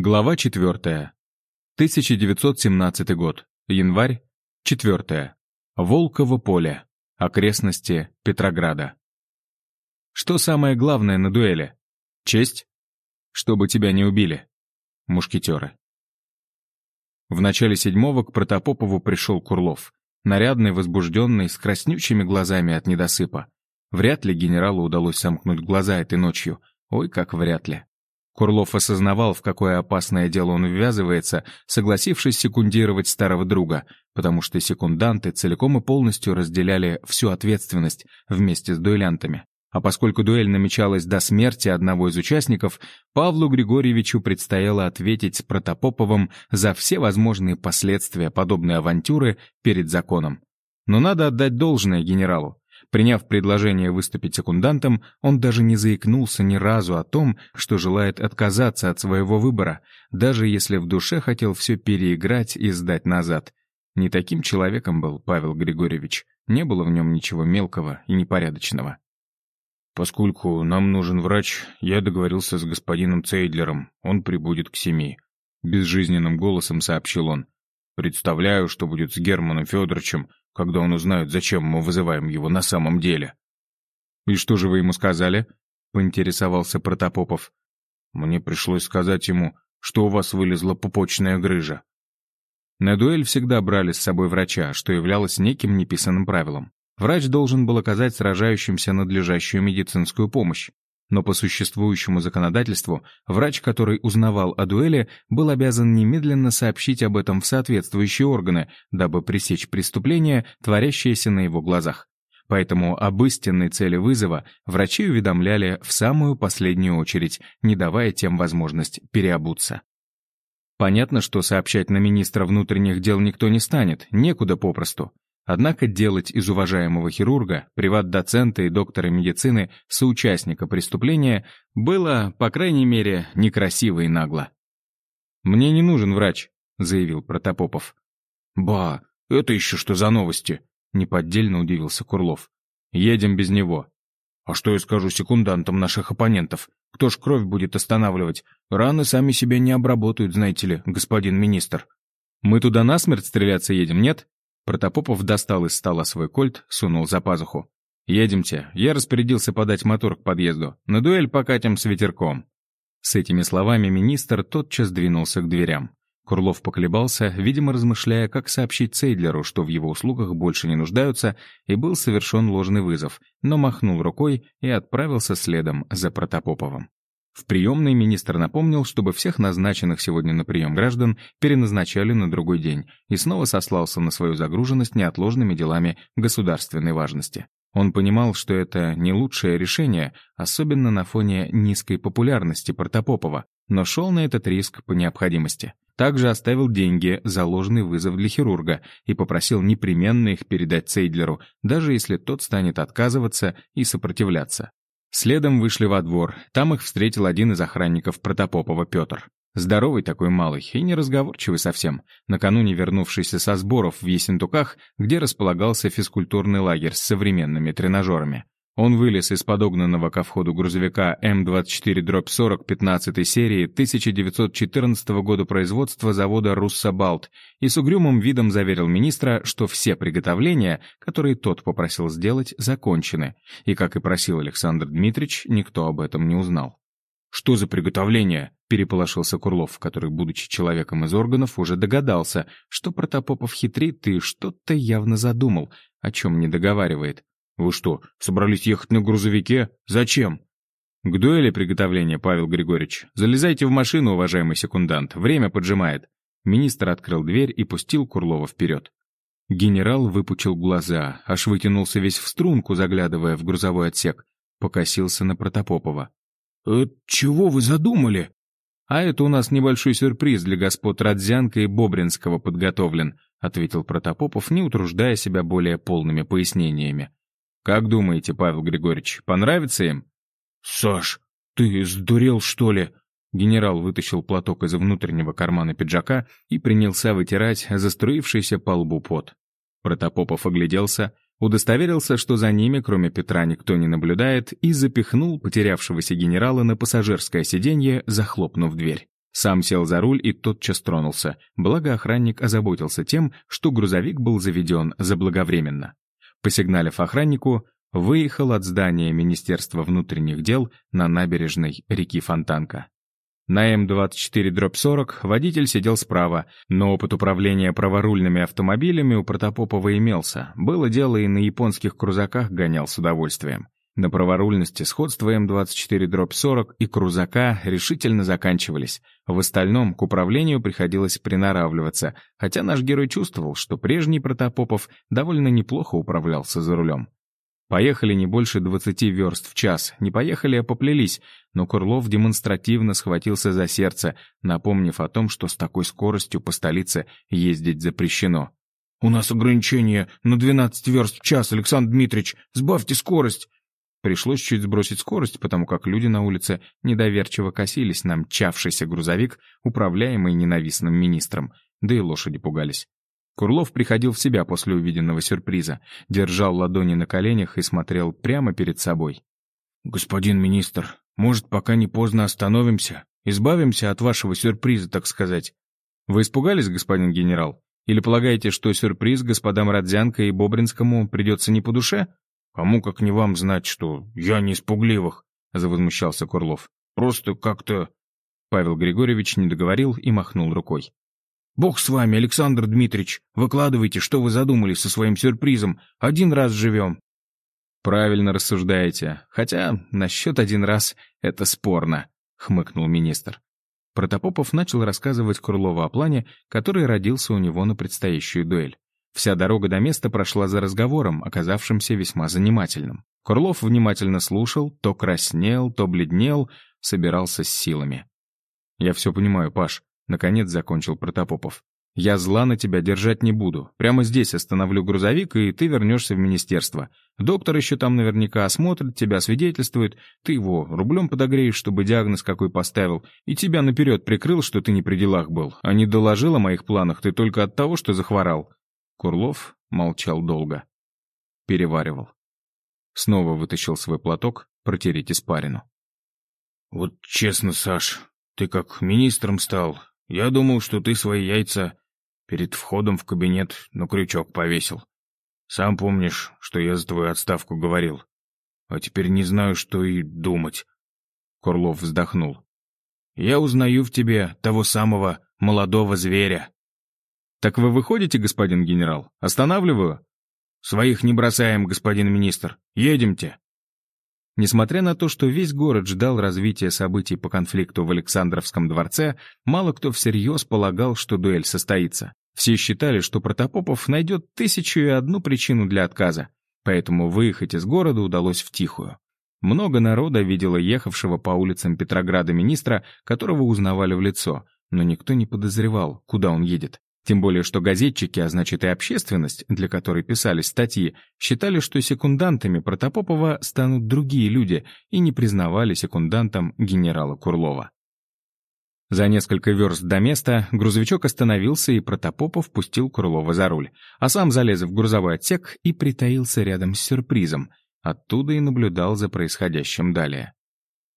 Глава 4. 1917 год. Январь. 4. Волково поле. Окрестности Петрограда. Что самое главное на дуэли? Честь? Чтобы тебя не убили. Мушкетеры. В начале седьмого к Протопопову пришел Курлов. Нарядный, возбужденный, с краснючими глазами от недосыпа. Вряд ли генералу удалось сомкнуть глаза этой ночью. Ой, как вряд ли. Курлов осознавал, в какое опасное дело он ввязывается, согласившись секундировать старого друга, потому что секунданты целиком и полностью разделяли всю ответственность вместе с дуэлянтами. А поскольку дуэль намечалась до смерти одного из участников, Павлу Григорьевичу предстояло ответить с Протопоповым за все возможные последствия подобной авантюры перед законом. Но надо отдать должное генералу. Приняв предложение выступить секундантом, он даже не заикнулся ни разу о том, что желает отказаться от своего выбора, даже если в душе хотел все переиграть и сдать назад. Не таким человеком был Павел Григорьевич. Не было в нем ничего мелкого и непорядочного. «Поскольку нам нужен врач, я договорился с господином Цейдлером. Он прибудет к семи», — безжизненным голосом сообщил он. «Представляю, что будет с Германом Федоровичем, когда он узнает, зачем мы вызываем его на самом деле. «И что же вы ему сказали?» — поинтересовался Протопопов. «Мне пришлось сказать ему, что у вас вылезла пупочная грыжа». На дуэль всегда брали с собой врача, что являлось неким неписанным правилом. Врач должен был оказать сражающимся надлежащую медицинскую помощь. Но по существующему законодательству врач, который узнавал о дуэли, был обязан немедленно сообщить об этом в соответствующие органы, дабы пресечь преступление, творящееся на его глазах. Поэтому об истинной цели вызова врачи уведомляли в самую последнюю очередь, не давая тем возможность переобуться. Понятно, что сообщать на министра внутренних дел никто не станет, некуда попросту. Однако делать из уважаемого хирурга, приват-доцента и доктора медицины соучастника преступления было, по крайней мере, некрасиво и нагло. «Мне не нужен врач», — заявил Протопопов. «Ба, это еще что за новости?» — неподдельно удивился Курлов. «Едем без него». «А что я скажу секундантам наших оппонентов? Кто ж кровь будет останавливать? Раны сами себя не обработают, знаете ли, господин министр». «Мы туда насмерть стреляться едем, нет?» Протопопов достал из стола свой кольт, сунул за пазуху. «Едемте. Я распорядился подать мотор к подъезду. На дуэль покатим с ветерком». С этими словами министр тотчас двинулся к дверям. Курлов поколебался, видимо, размышляя, как сообщить Цейдлеру, что в его услугах больше не нуждаются, и был совершен ложный вызов, но махнул рукой и отправился следом за Протопоповым. В приемной министр напомнил, чтобы всех назначенных сегодня на прием граждан переназначали на другой день, и снова сослался на свою загруженность неотложными делами государственной важности. Он понимал, что это не лучшее решение, особенно на фоне низкой популярности Протопопова, но шел на этот риск по необходимости. Также оставил деньги за ложный вызов для хирурга и попросил непременно их передать Цейдлеру, даже если тот станет отказываться и сопротивляться. Следом вышли во двор. Там их встретил один из охранников Протопопова Петр. Здоровый такой малый и неразговорчивый совсем, накануне вернувшийся со сборов в Есентуках, где располагался физкультурный лагерь с современными тренажерами. Он вылез из подогнанного ко входу грузовика М24-40 15 серии 1914 года производства завода «Руссобалт» и с угрюмым видом заверил министра, что все приготовления, которые тот попросил сделать, закончены. И, как и просил Александр Дмитриевич, никто об этом не узнал. «Что за приготовление?» — переполошился Курлов, который, будучи человеком из органов, уже догадался, что Протопопов хитрит и что-то явно задумал, о чем не договаривает. «Вы что, собрались ехать на грузовике? Зачем?» «К дуэли приготовления, Павел Григорьевич. Залезайте в машину, уважаемый секундант. Время поджимает». Министр открыл дверь и пустил Курлова вперед. Генерал выпучил глаза, аж вытянулся весь в струнку, заглядывая в грузовой отсек. Покосился на Протопопова. «Э, «Чего вы задумали?» «А это у нас небольшой сюрприз для господ Родзянко и Бобринского подготовлен», ответил Протопопов, не утруждая себя более полными пояснениями. Как думаете, Павел Григорьевич, понравится им? Саш, ты сдурел, что ли? Генерал вытащил платок из внутреннего кармана пиджака и принялся вытирать заструившийся по лбу пот. Протопопов огляделся, удостоверился, что за ними, кроме Петра, никто не наблюдает, и запихнул потерявшегося генерала на пассажирское сиденье, захлопнув дверь. Сам сел за руль и тотчас тронулся, благо охранник озаботился тем, что грузовик был заведен заблаговременно. Посигналив охраннику, выехал от здания Министерства внутренних дел на набережной реки Фонтанка. На М24-40 водитель сидел справа, но опыт управления праворульными автомобилями у Протопопова имелся. Было дело и на японских крузаках гонял с удовольствием. На праворульности сходства М24-40 и крузака решительно заканчивались. В остальном к управлению приходилось приноравливаться, хотя наш герой чувствовал, что прежний Протопопов довольно неплохо управлялся за рулем. Поехали не больше 20 верст в час, не поехали, а поплелись, но Курлов демонстративно схватился за сердце, напомнив о том, что с такой скоростью по столице ездить запрещено. «У нас ограничение на 12 верст в час, Александр Дмитриевич, сбавьте скорость!» Пришлось чуть сбросить скорость, потому как люди на улице недоверчиво косились на мчавшийся грузовик, управляемый ненавистным министром, да и лошади пугались. Курлов приходил в себя после увиденного сюрприза, держал ладони на коленях и смотрел прямо перед собой. «Господин министр, может, пока не поздно остановимся? Избавимся от вашего сюрприза, так сказать?» «Вы испугались, господин генерал? Или полагаете, что сюрприз господам Родзянко и Бобринскому придется не по душе?» «Кому как не вам знать, что я не испугливых», — завозмущался Курлов. «Просто как-то...» Павел Григорьевич не договорил и махнул рукой. «Бог с вами, Александр Дмитриевич. Выкладывайте, что вы задумали со своим сюрпризом. Один раз живем». «Правильно рассуждаете. Хотя насчет один раз это спорно», — хмыкнул министр. Протопопов начал рассказывать Курлову о плане, который родился у него на предстоящую дуэль. Вся дорога до места прошла за разговором, оказавшимся весьма занимательным. Курлов внимательно слушал, то краснел, то бледнел, собирался с силами. «Я все понимаю, Паш. Наконец закончил Протопопов. «Я зла на тебя держать не буду. Прямо здесь остановлю грузовик, и ты вернешься в министерство. Доктор еще там наверняка осмотрит тебя, свидетельствует. Ты его рублем подогреешь, чтобы диагноз какой поставил, и тебя наперед прикрыл, что ты не при делах был. А не доложил о моих планах ты только от того, что захворал». Курлов молчал долго. Переваривал. Снова вытащил свой платок протереть испарину. «Вот честно, Саш, ты как министром стал, я думал, что ты свои яйца перед входом в кабинет на крючок повесил. Сам помнишь, что я за твою отставку говорил. А теперь не знаю, что и думать. Курлов вздохнул. Я узнаю в тебе того самого молодого зверя. Так вы выходите, господин генерал? Останавливаю? Своих не бросаем, господин министр. Едемте. Несмотря на то, что весь город ждал развития событий по конфликту в Александровском дворце, мало кто всерьез полагал, что дуэль состоится. Все считали, что Протопопов найдет тысячу и одну причину для отказа, поэтому выехать из города удалось втихую. Много народа видело ехавшего по улицам Петрограда министра, которого узнавали в лицо, но никто не подозревал, куда он едет. Тем более, что газетчики, а значит и общественность, для которой писались статьи, считали, что секундантами Протопопова станут другие люди и не признавали секундантом генерала Курлова. За несколько верст до места грузовичок остановился, и Протопопов пустил Курлова за руль, а сам залез в грузовой отсек и притаился рядом с сюрпризом. Оттуда и наблюдал за происходящим далее.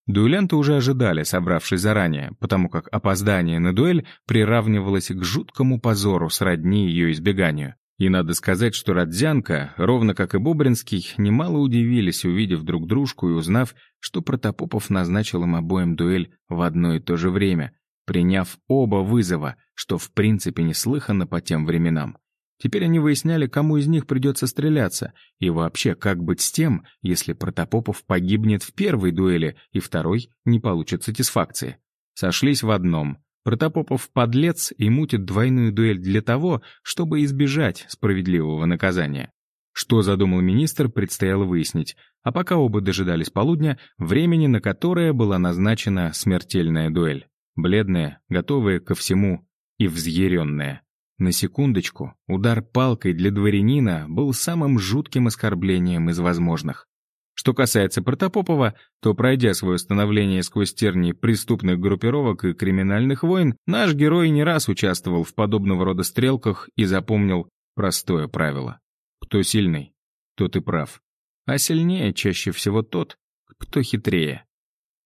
Дуэлянты уже ожидали, собравшись заранее, потому как опоздание на дуэль приравнивалось к жуткому позору сродни ее избеганию. И надо сказать, что Родзянко, ровно как и Бобринский, немало удивились, увидев друг дружку и узнав, что Протопопов назначил им обоим дуэль в одно и то же время, приняв оба вызова, что в принципе неслыханно по тем временам. Теперь они выясняли, кому из них придется стреляться, и вообще, как быть с тем, если Протопопов погибнет в первой дуэли, и второй не получит сатисфакции. Сошлись в одном. Протопопов подлец и мутит двойную дуэль для того, чтобы избежать справедливого наказания. Что задумал министр, предстояло выяснить, а пока оба дожидались полудня, времени на которое была назначена смертельная дуэль. Бледная, готовая ко всему и взъяренная. На секундочку, удар палкой для дворянина был самым жутким оскорблением из возможных. Что касается Протопопова, то, пройдя свое становление сквозь тернии преступных группировок и криминальных войн, наш герой не раз участвовал в подобного рода стрелках и запомнил простое правило. Кто сильный, тот и прав. А сильнее чаще всего тот, кто хитрее.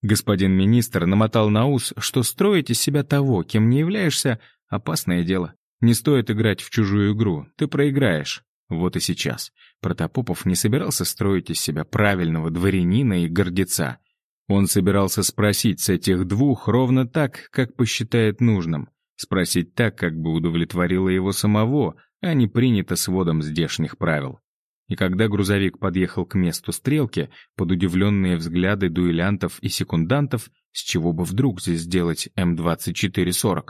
Господин министр намотал на ус, что строить из себя того, кем не являешься, опасное дело. Не стоит играть в чужую игру, ты проиграешь. Вот и сейчас. Протопопов не собирался строить из себя правильного дворянина и гордеца. Он собирался спросить с этих двух ровно так, как посчитает нужным. Спросить так, как бы удовлетворило его самого, а не принято сводом здешних правил. И когда грузовик подъехал к месту стрелки, под удивленные взгляды дуэлянтов и секундантов, с чего бы вдруг здесь сделать М-2440,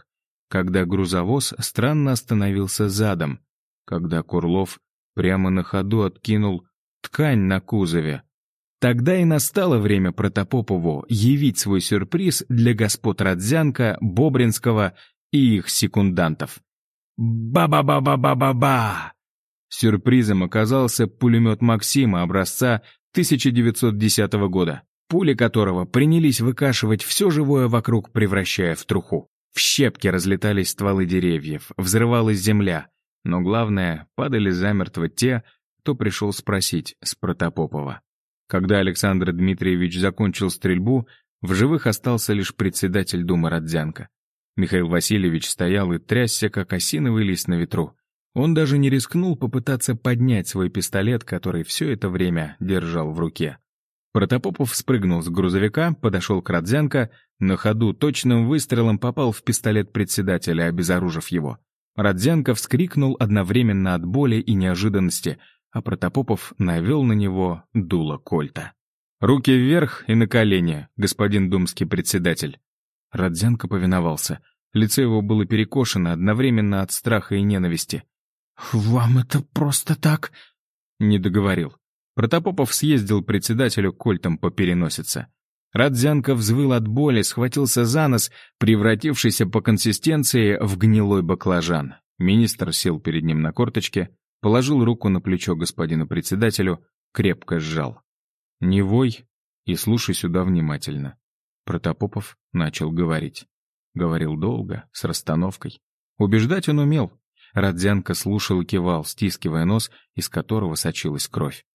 когда грузовоз странно остановился задом, когда Курлов прямо на ходу откинул ткань на кузове. Тогда и настало время Протопопову явить свой сюрприз для господ Родзянко, Бобринского и их секундантов. Ба-ба-ба-ба-ба-ба-ба! Сюрпризом оказался пулемет Максима образца 1910 года, пули которого принялись выкашивать все живое вокруг, превращая в труху. В щепки разлетались стволы деревьев, взрывалась земля, но главное, падали замертво те, кто пришел спросить с Протопопова. Когда Александр Дмитриевич закончил стрельбу, в живых остался лишь председатель Думы Родзянко. Михаил Васильевич стоял и трясся, как осиновый лист на ветру. Он даже не рискнул попытаться поднять свой пистолет, который все это время держал в руке. Протопопов спрыгнул с грузовика, подошел к Родзянко, на ходу точным выстрелом попал в пистолет председателя, обезоружив его. Родзянко вскрикнул одновременно от боли и неожиданности, а Протопопов навел на него дуло кольта. «Руки вверх и на колени, господин думский председатель». Родзянко повиновался. Лицо его было перекошено одновременно от страха и ненависти. «Вам это просто так?» Не договорил. Протопопов съездил председателю кольтом по переносице. Радзянко взвыл от боли, схватился за нос, превратившийся по консистенции в гнилой баклажан. Министр сел перед ним на корточке, положил руку на плечо господину председателю, крепко сжал. «Не вой и слушай сюда внимательно». Протопопов начал говорить. Говорил долго, с расстановкой. Убеждать он умел, Родзянко слушал и кивал, стискивая нос, из которого сочилась кровь.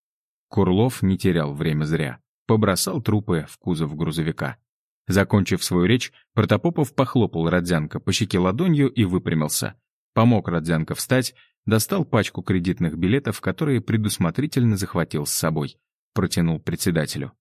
Курлов не терял время зря. Побросал трупы в кузов грузовика. Закончив свою речь, Протопопов похлопал Родзянко по щеке ладонью и выпрямился. Помог Родзянко встать, достал пачку кредитных билетов, которые предусмотрительно захватил с собой. Протянул председателю.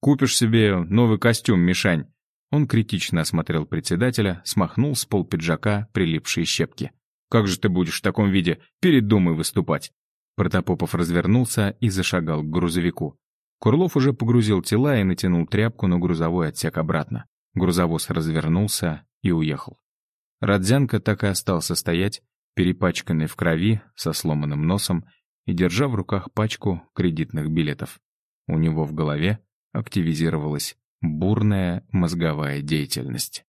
«Купишь себе новый костюм, Мишань». Он критично осмотрел председателя, смахнул с пол пиджака прилипшие щепки. Как же ты будешь в таком виде перед Думой выступать?» Протопопов развернулся и зашагал к грузовику. Курлов уже погрузил тела и натянул тряпку на грузовой отсек обратно. Грузовоз развернулся и уехал. Родзянко так и остался стоять, перепачканный в крови, со сломанным носом и держа в руках пачку кредитных билетов. У него в голове активизировалась бурная мозговая деятельность.